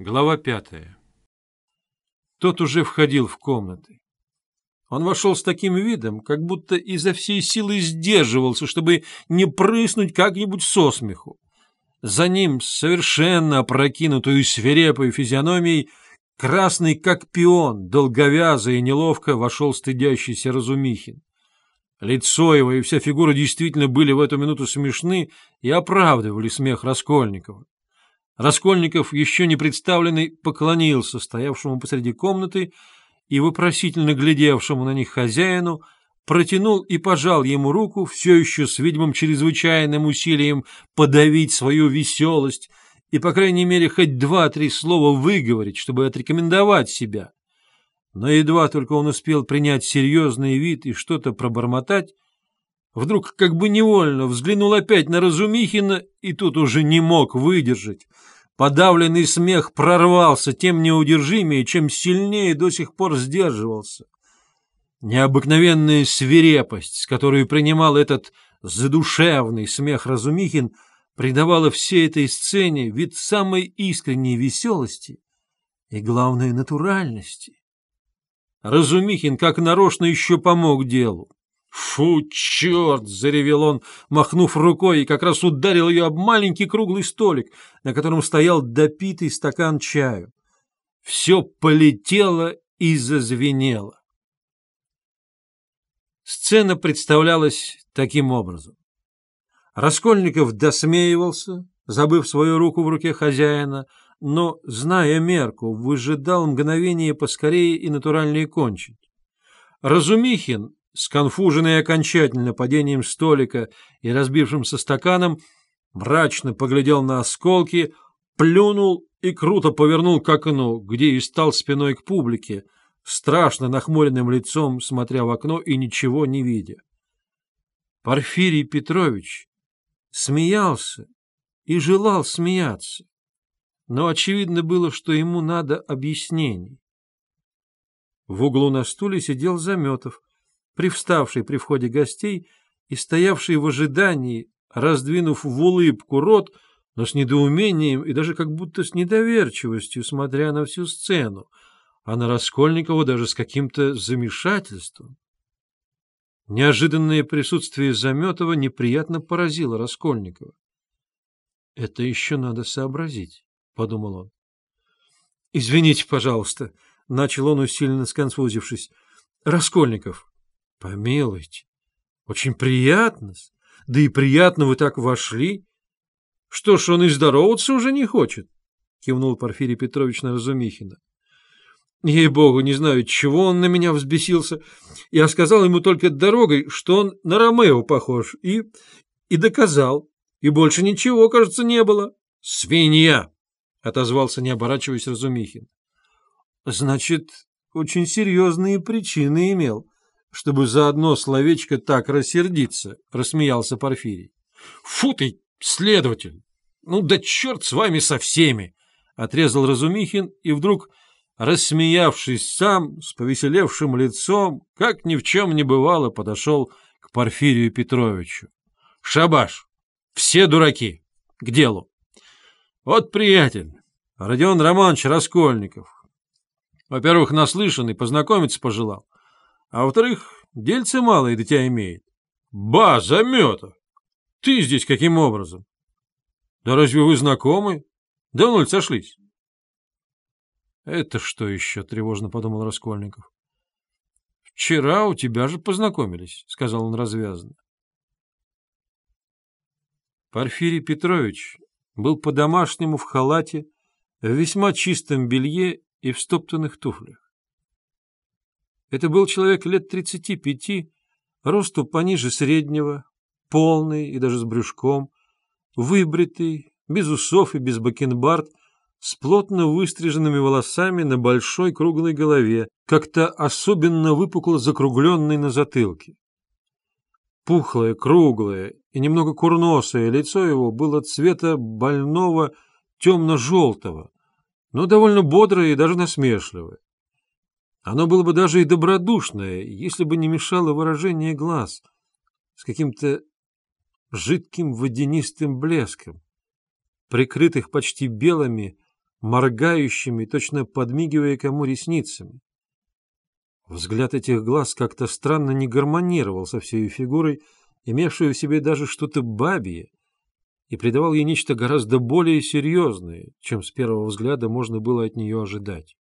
Глава пятая. Тот уже входил в комнаты. Он вошел с таким видом, как будто изо всей силы сдерживался, чтобы не прыснуть как-нибудь со смеху. За ним, совершенно опрокинутую свирепой физиономией, красный как пион, долговязый и неловко вошел стыдящийся Разумихин. Лицо его и вся фигура действительно были в эту минуту смешны и оправдывали смех Раскольникова. Раскольников, еще не представленный, поклонился стоявшему посреди комнаты и, вопросительно глядевшему на них хозяину, протянул и пожал ему руку, все еще с видимым чрезвычайным усилием подавить свою веселость и, по крайней мере, хоть два-три слова выговорить, чтобы отрекомендовать себя. Но едва только он успел принять серьезный вид и что-то пробормотать, Вдруг, как бы невольно, взглянул опять на Разумихина и тут уже не мог выдержать. Подавленный смех прорвался тем неудержимее, чем сильнее до сих пор сдерживался. Необыкновенная свирепость, с которой принимал этот задушевный смех Разумихин, придавала всей этой сцене вид самой искренней веселости и, главное, натуральности. Разумихин как нарочно еще помог делу. «Фу, черт!» — заревел он, махнув рукой, и как раз ударил ее об маленький круглый столик, на котором стоял допитый стакан чаю. Все полетело и зазвенело. Сцена представлялась таким образом. Раскольников досмеивался, забыв свою руку в руке хозяина, но, зная мерку, выжидал мгновение поскорее и натуральнее кончить. Разумихин, сконфуженный окончательно падением столика и разбившимся стаканом, мрачно поглядел на осколки, плюнул и круто повернул к окну, где и стал спиной к публике, страшно нахмуренным лицом, смотря в окно и ничего не видя. Порфирий Петрович смеялся и желал смеяться, но очевидно было, что ему надо объяснений. В углу на стуле сидел Заметов, привставший при входе гостей и стоявший в ожидании, раздвинув в улыбку рот, но с недоумением и даже как будто с недоверчивостью, смотря на всю сцену, а на Раскольникова даже с каким-то замешательством. Неожиданное присутствие Заметова неприятно поразило Раскольникова. — Это еще надо сообразить, — подумал он. — Извините, пожалуйста, — начал он, усиленно сконфузившись. — Раскольников, — Помилуйте, очень приятно. Да и приятно вы так вошли. Что ж, он и здороваться уже не хочет, — кивнул Порфирий Петрович на Разумихина. Ей-богу, не знаю, чего он на меня взбесился. Я сказал ему только дорогой, что он на Ромео похож, и... и доказал. И больше ничего, кажется, не было. — Свинья! — отозвался, не оборачиваясь, Разумихин. — Значит, очень серьезные причины имел, чтобы за одно словечко так рассердиться, — рассмеялся Порфирий. — Фу ты, следователь! Ну да черт с вами со всеми! — отрезал Разумихин и вдруг, рассмеявшись сам, с повеселевшим лицом, как ни в чем не бывало, подошел к Порфирию Петровичу. — Шабаш! Все дураки! К делу! Вот приятель, Родион Романович Раскольников. Во-первых, наслышанный, познакомиться пожелал. А во-вторых, дельце мало и до тебя имеет. Ба, Заметов! Ты здесь каким образом? Да разве вы знакомы? Давно ли сошлись? Это что еще? Тревожно подумал Раскольников. Вчера у тебя же познакомились, сказал он развязанно. Порфирий Петрович был по-домашнему в халате, в весьма чистом белье и в стоптанных туфлях. Это был человек лет тридцати пяти, росту пониже среднего, полный и даже с брюшком, выбритый, без усов и без бакенбард, с плотно выстриженными волосами на большой круглой голове, как-то особенно выпукло закругленной на затылке. Пухлое, круглое и немного курносое лицо его было цвета больного темно-желтого, но довольно бодрое и даже насмешливое. Оно было бы даже и добродушное, если бы не мешало выражение глаз с каким-то жидким водянистым блеском, прикрытых почти белыми, моргающими, точно подмигивая кому ресницами. Взгляд этих глаз как-то странно не гармонировал со всей фигурой, имевшей в себе даже что-то бабье, и придавал ей нечто гораздо более серьезное, чем с первого взгляда можно было от нее ожидать.